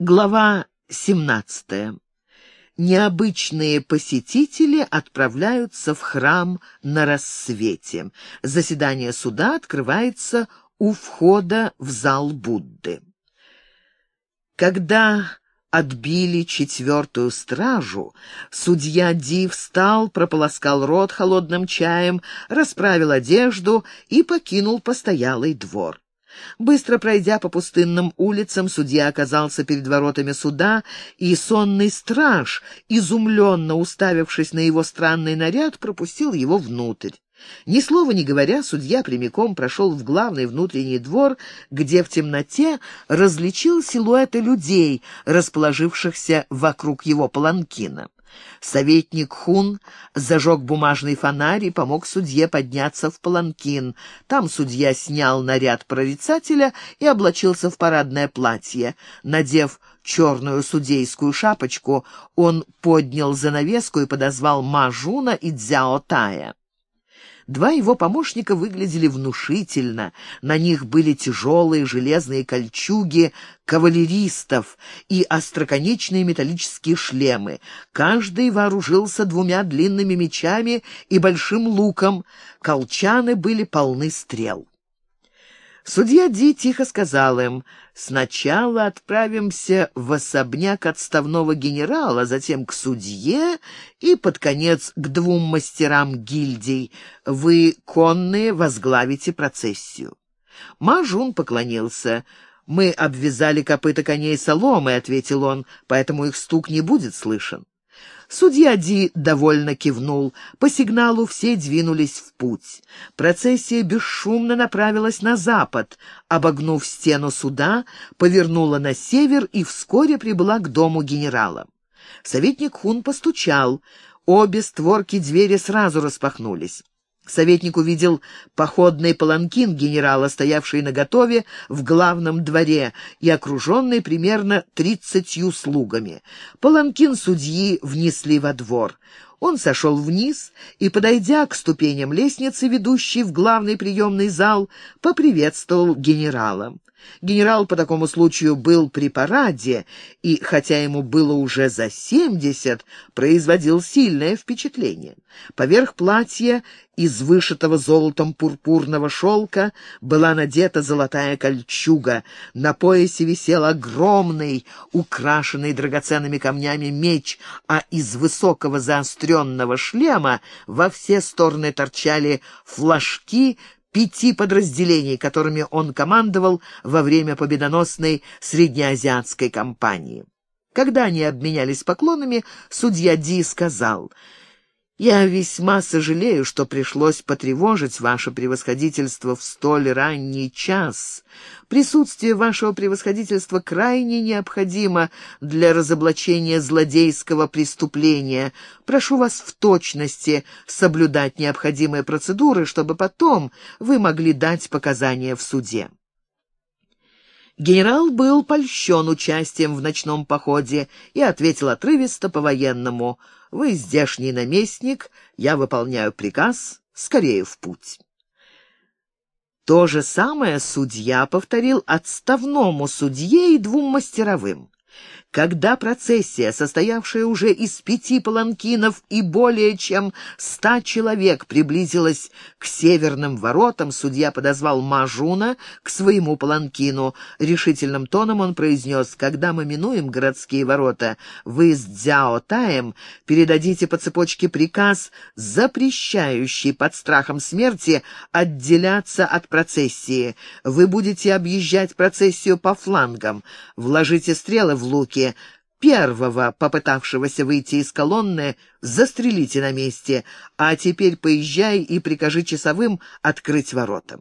Глава 17. Необычные посетители отправляются в храм на рассвете. Заседание суда открывается у входа в зал Будды. Когда отбили четвертую стражу, судья Ди встал, прополоскал рот холодным чаем, расправил одежду и покинул постоялый двор. Быстро пройдя по пустынным улицам, судья оказался перед воротами суда, и сонный страж, изумленно уставившись на его странный наряд, пропустил его внутрь. Ни слова не говоря, судья прямиком прошел в главный внутренний двор, где в темноте различил силуэты людей, расположившихся вокруг его паланкина. Советник Хун зажег бумажный фонарь и помог судье подняться в паланкин. Там судья снял наряд прорицателя и облачился в парадное платье. Надев черную судейскую шапочку, он поднял занавеску и подозвал Мажуна и Дзяо Тая. Два его помощника выглядели внушительно. На них были тяжелые железные кольчуги кавалеристов и остроконечные металлические шлемы. Каждый вооружился двумя длинными мечами и большим луком. Колчаны были полны стрел. Судья Ди тихо сказал им, «Сначала отправимся в особняк отставного генерала, затем к судье и, под конец, к двум мастерам гильдий. Вы, конные, возглавите процессию». Мажун поклонился. «Мы обвязали копыта коней соломой», — ответил он, «поэтому их стук не будет слышен». Судья Ди довольно кивнул. По сигналу все двинулись в путь. Процессия бесшумно направилась на запад, обогнув стену суда, повернула на север и вскоре прибыла к дому генерала. Советник Хун постучал. Обе створки двери сразу распахнулись. Советник увидел походный паланкин генерала, стоявший наготове в главном дворе и окруженный примерно тридцатью слугами. Паланкин судьи внесли во двор. Он сошел вниз и, подойдя к ступеням лестницы, ведущей в главный приемный зал, поприветствовал генерала. Генерал по такому случаю был при параде, и, хотя ему было уже за семьдесят, производил сильное впечатление. Поверх платья из вышитого золотом пурпурного шелка была надета золотая кольчуга. На поясе висел огромный, украшенный драгоценными камнями меч, а из высокого заостренного шлема во все стороны торчали флажки пяти подразделений, которыми он командовал во время победоносной среднеазиатской кампании. Когда они обменялись поклонами, судья Ди сказал — я весьма сожалею, что пришлось потревожить ваше превосходительство в столь ранний час. Присутствие вашего превосходительства крайне необходимо для разоблачения злодейского преступления. Прошу вас в точности соблюдать необходимые процедуры, чтобы потом вы могли дать показания в суде. Генерал был польщен участием в ночном походе и ответил отрывисто по-военному — вы здешний наместник, я выполняю приказ, скорее в путь». То же самое судья повторил отставному судье и двум мастеровым. Когда процессия, состоявшая уже из пяти паланкинов и более чем ста человек, приблизилась к северным воротам, судья подозвал Мажуна к своему паланкину. Решительным тоном он произнес, «Когда мы минуем городские ворота, вы с Дзяо Таем передадите по цепочке приказ, запрещающий под страхом смерти отделяться от процессии. Вы будете объезжать процессию по флангам, вложите стрелы в луки, руки. Первого, попытавшегося выйти из колонны, застрелите на месте, а теперь поезжай и прикажи часовым открыть ворота.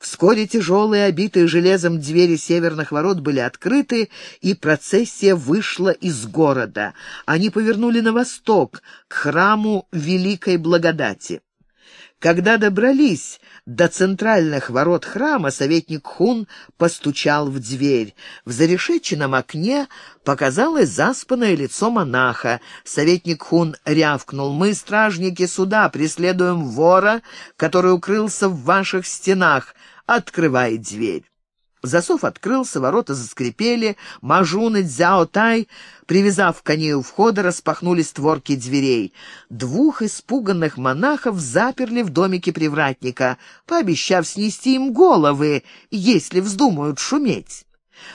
Вскоре тяжелые, обитые железом двери северных ворот были открыты, и процессия вышла из города. Они повернули на восток, к храму Великой Благодати. Когда добрались до центральных ворот храма, советник Хун постучал в дверь. В зарешеченном окне показалось заспанное лицо монаха. Советник Хун рявкнул. «Мы, стражники суда, преследуем вора, который укрылся в ваших стенах. Открывай дверь». Засов открылся, ворота заскрипели, Мажун и Цзяо Тай, привязав коней у входа, распахнули створки дверей. Двух испуганных монахов заперли в домике привратника, пообещав снести им головы, если вздумают шуметь.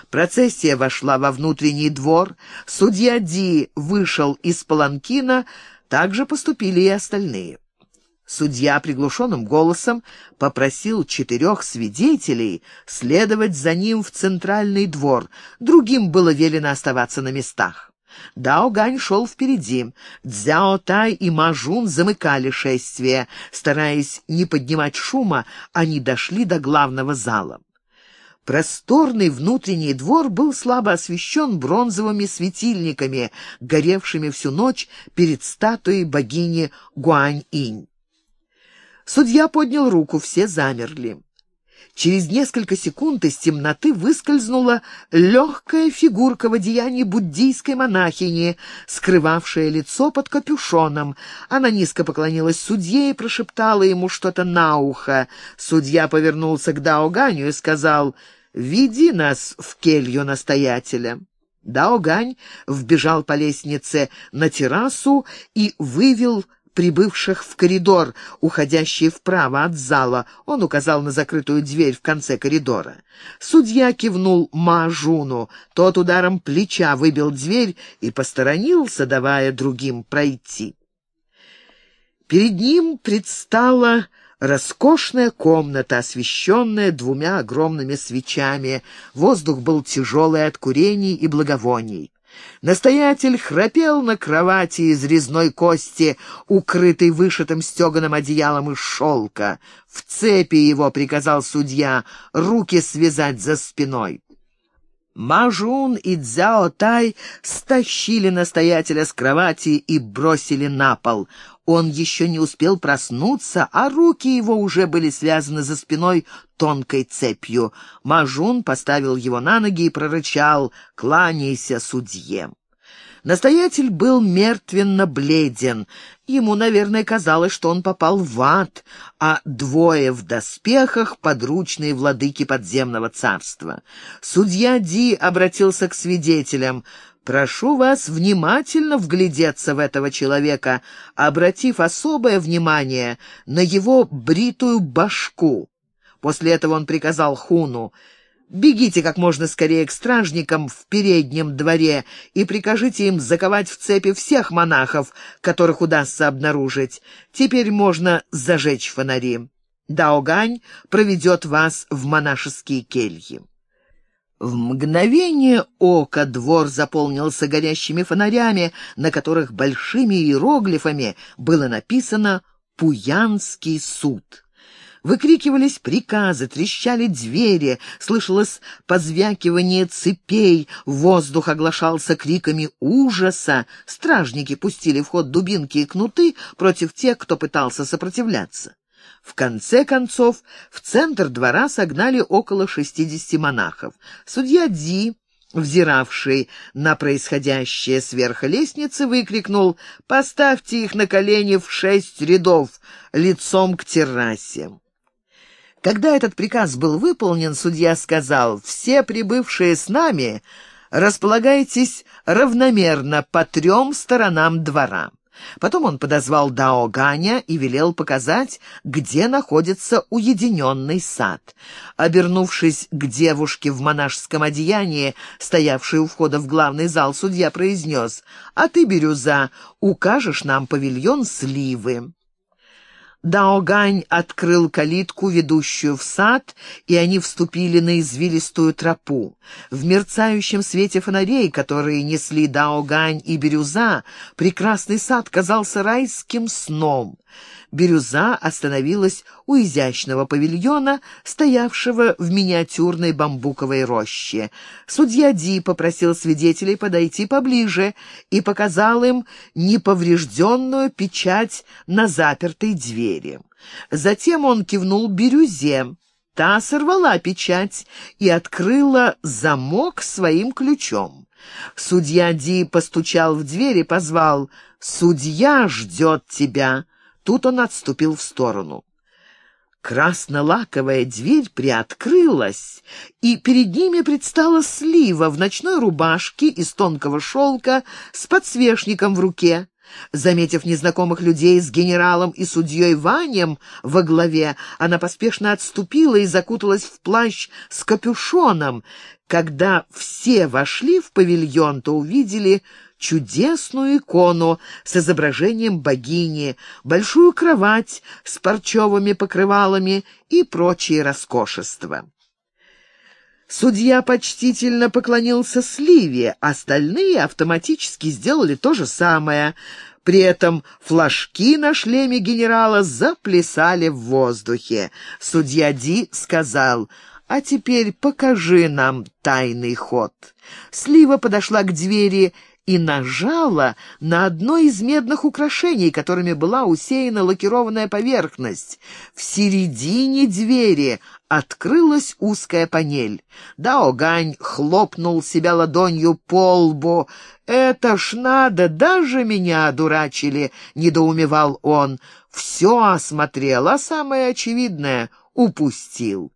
Процессия вошла во внутренний двор, судья Ди вышел из паланкина, так же поступили и остальные. Судья приглушенным голосом попросил четырех свидетелей следовать за ним в центральный двор, другим было велено оставаться на местах. Дао Гань шел впереди. Цзяо Тай и Мажун замыкали шествие. Стараясь не поднимать шума, они дошли до главного зала. Просторный внутренний двор был слабо освещен бронзовыми светильниками, горевшими всю ночь перед статуей богини Гуань-инь. Судья поднял руку, все замерли. Через несколько секунд из темноты выскользнула легкая фигурка в одеянии буддийской монахини, скрывавшая лицо под капюшоном. Она низко поклонилась судье и прошептала ему что-то на ухо. Судья повернулся к Даоганю и сказал «Веди нас в келью настоятеля». Даогань вбежал по лестнице на террасу и вывел прибывших в коридор, уходящий вправо от зала. Он указал на закрытую дверь в конце коридора. Судья кивнул Мажуну. Тот ударом плеча выбил дверь и посторонился, давая другим пройти. Перед ним предстала роскошная комната, освещенная двумя огромными свечами. Воздух был тяжелый от курений и благовоний. Настоятель храпел на кровати из резной кости, укрытой вышитым стеганым одеялом из шелка. В цепи его приказал судья руки связать за спиной. Мажун и Цзяо Тай стащили настоятеля с кровати и бросили на пол. Он еще не успел проснуться, а руки его уже были связаны за спиной тонкой цепью. Мажун поставил его на ноги и прорычал «Кланяйся, судье!». Настоятель был мертвенно бледен. Ему, наверное, казалось, что он попал в ад, а двое в доспехах — подручные владыки подземного царства. Судья Ди обратился к свидетелям. «Прошу вас внимательно вглядеться в этого человека, обратив особое внимание на его бритую башку». После этого он приказал Хуну — Бегите как можно скорее к стражникам в переднем дворе и прикажите им заковать в цепи всех монахов, которых удастся обнаружить. Теперь можно зажечь фонари. Даогань проведет вас в монашеские кельи». В мгновение ока двор заполнился горящими фонарями, на которых большими иероглифами было написано «Пуянский суд». Выкрикивались приказы, трещали двери, слышалось позвякивание цепей, воздух оглашался криками ужаса. Стражники пустили в ход дубинки и кнуты против тех, кто пытался сопротивляться. В конце концов, в центр двора согнали около шестидесяти монахов. Судья Ди, взиравший на происходящее сверху лестницы, выкрикнул «Поставьте их на колени в шесть рядов, лицом к террасе». Когда этот приказ был выполнен, судья сказал, «Все прибывшие с нами располагайтесь равномерно по трем сторонам двора». Потом он подозвал Дао Ганя и велел показать, где находится уединенный сад. Обернувшись к девушке в монашеском одеянии, стоявшей у входа в главный зал, судья произнес, «А ты, Бирюза, укажешь нам павильон сливы». Даогань открыл калитку, ведущую в сад, и они вступили на извилистую тропу. В мерцающем свете фонарей, которые несли Даогань и Бирюза, прекрасный сад казался райским сном. Бирюза остановилась у изящного павильона, стоявшего в миниатюрной бамбуковой роще. Судья Ди попросил свидетелей подойти поближе и показал им неповрежденную печать на запертой двери. Затем он кивнул Бирюзе. Та сорвала печать и открыла замок своим ключом. Судья Ди постучал в дверь и позвал «Судья ждет тебя». Тут он отступил в сторону. Краснолаковая дверь приоткрылась, и перед ними предстала слива в ночной рубашке из тонкого шелка с подсвечником в руке. Заметив незнакомых людей с генералом и судьей Ванем во главе, она поспешно отступила и закуталась в плащ с капюшоном. Когда все вошли в павильон, то увидели чудесную икону с изображением богини, большую кровать с парчевыми покрывалами и прочие роскошества. Судья почтительно поклонился Сливе, остальные автоматически сделали то же самое. При этом флажки на шлеме генерала заплясали в воздухе. Судья Ди сказал «А теперь покажи нам тайный ход». Слива подошла к двери и нажала на одно из медных украшений, которыми была усеяна лакированная поверхность. В середине двери открылась узкая панель. Даогань хлопнул себя ладонью по лбу. «Это ж надо, даже меня одурачили!» — недоумевал он. «Все осмотрел, а самое очевидное — упустил».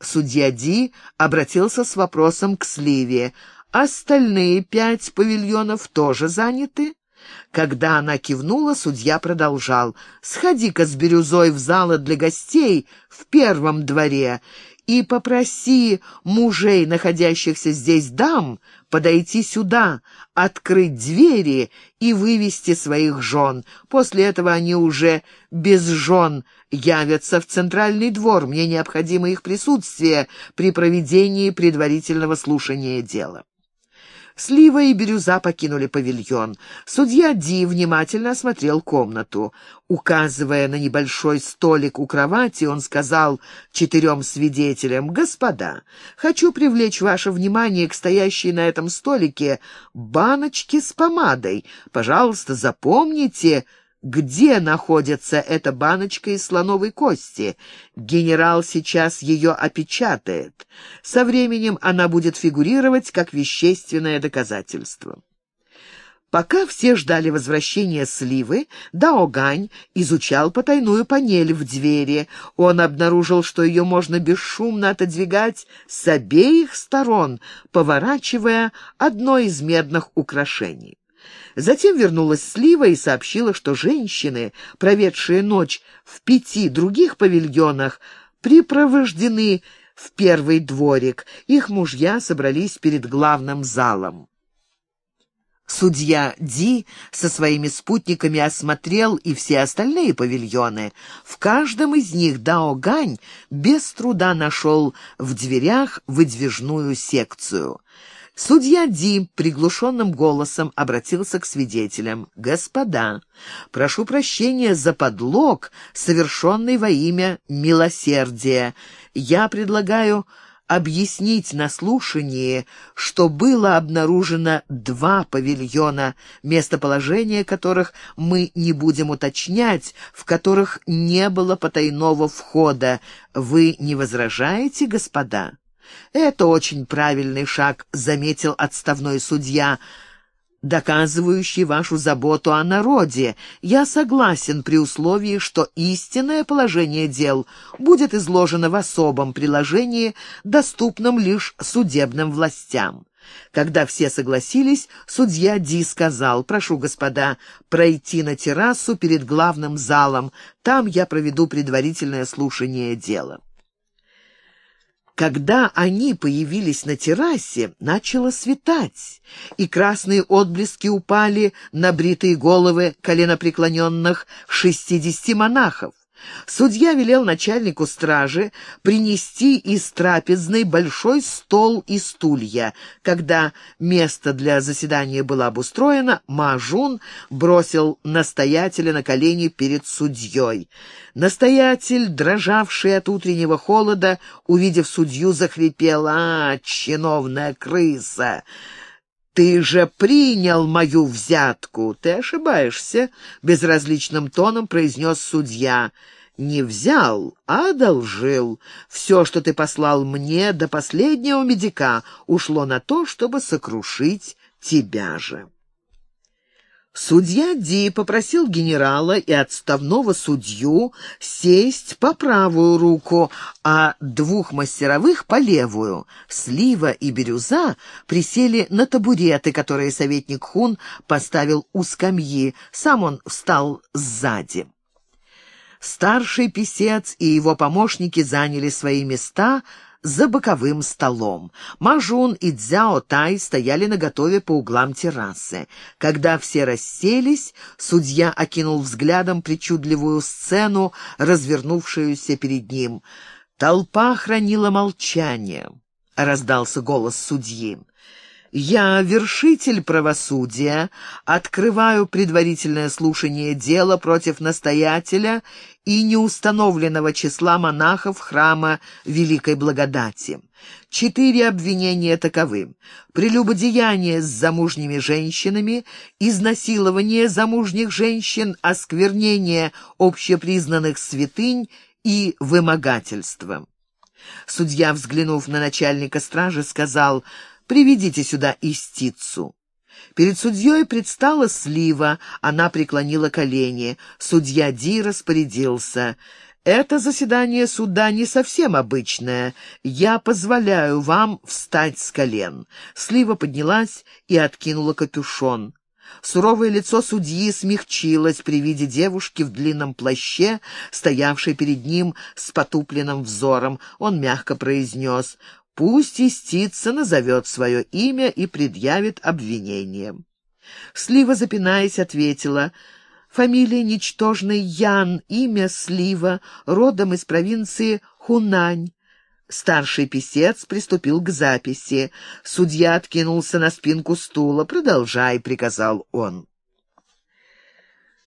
Судья Ди обратился с вопросом к Сливе — Остальные пять павильонов тоже заняты? Когда она кивнула, судья продолжал. «Сходи-ка с бирюзой в залы для гостей в первом дворе и попроси мужей, находящихся здесь дам, подойти сюда, открыть двери и вывести своих жен. После этого они уже без жен явятся в центральный двор. Мне необходимо их присутствие при проведении предварительного слушания дела». Слива и Бирюза покинули павильон. Судья Ди внимательно осмотрел комнату. Указывая на небольшой столик у кровати, он сказал четырем свидетелям, «Господа, хочу привлечь ваше внимание к стоящей на этом столике баночке с помадой. Пожалуйста, запомните...» где находится эта баночка из слоновой кости. Генерал сейчас ее опечатает. Со временем она будет фигурировать как вещественное доказательство. Пока все ждали возвращения сливы, Даогань изучал потайную панель в двери. Он обнаружил, что ее можно бесшумно отодвигать с обеих сторон, поворачивая одно из медных украшений. Затем вернулась Слива и сообщила, что женщины, проведшие ночь в пяти других павильонах, припровождены в первый дворик. Их мужья собрались перед главным залом. Судья Ди со своими спутниками осмотрел и все остальные павильоны. В каждом из них Дао Гань без труда нашел в дверях выдвижную секцию. Судья Ди приглушенным голосом обратился к свидетелям. «Господа, прошу прощения за подлог, совершенный во имя милосердия. Я предлагаю объяснить на слушании, что было обнаружено два павильона, местоположение которых мы не будем уточнять, в которых не было потайного входа. Вы не возражаете, господа?» «Это очень правильный шаг», — заметил отставной судья, доказывающий вашу заботу о народе. Я согласен при условии, что истинное положение дел будет изложено в особом приложении, доступном лишь судебным властям. Когда все согласились, судья Ди сказал, «Прошу, господа, пройти на террасу перед главным залом. Там я проведу предварительное слушание дела». Когда они появились на террасе, начало светать, и красные отблески упали на бритые головы коленопреклоненных шестидесяти монахов. Судья велел начальнику стражи принести из трапезной большой стол и стулья. Когда место для заседания было обустроено, Мажун бросил настоятеля на колени перед судьей. Настоятель, дрожавший от утреннего холода, увидев судью, захрипел «А, чиновная крыса!» «Ты же принял мою взятку!» «Ты ошибаешься», — безразличным тоном произнес судья. «Не взял, а одолжил. Все, что ты послал мне до последнего медика, ушло на то, чтобы сокрушить тебя же». Судья Ди попросил генерала и отставного судью сесть по правую руку, а двух мастеровых по левую. Слива и Бирюза присели на табуреты, которые советник Хун поставил у скамьи. Сам он встал сзади. Старший писец и его помощники заняли свои места — за боковым столом. Мажун и Дзяо Тай стояли наготове по углам террасы. Когда все расселись, судья окинул взглядом причудливую сцену, развернувшуюся перед ним. Толпа хранила молчание. Раздался голос судьи. Я, вершитель правосудия, открываю предварительное слушание дела против настоятеля и неустановленного числа монахов храма Великой Благодати. Четыре обвинения таковы. Прелюбодеяние с замужними женщинами, изнасилование замужних женщин, осквернение общепризнанных святынь и вымогательство. Судья, взглянув на начальника стражи, сказал Приведите сюда истицу». Перед судьей предстала слива, она преклонила колени. Судья Ди распорядился. «Это заседание суда не совсем обычное. Я позволяю вам встать с колен». Слива поднялась и откинула капюшон. Суровое лицо судьи смягчилось при виде девушки в длинном плаще, стоявшей перед ним с потупленным взором. Он мягко произнес Пусть истица назовет свое имя и предъявит обвинение. Слива, запинаясь, ответила, «Фамилия ничтожный Ян, имя Слива, родом из провинции Хунань». Старший писец приступил к записи. Судья откинулся на спинку стула. «Продолжай», — приказал он.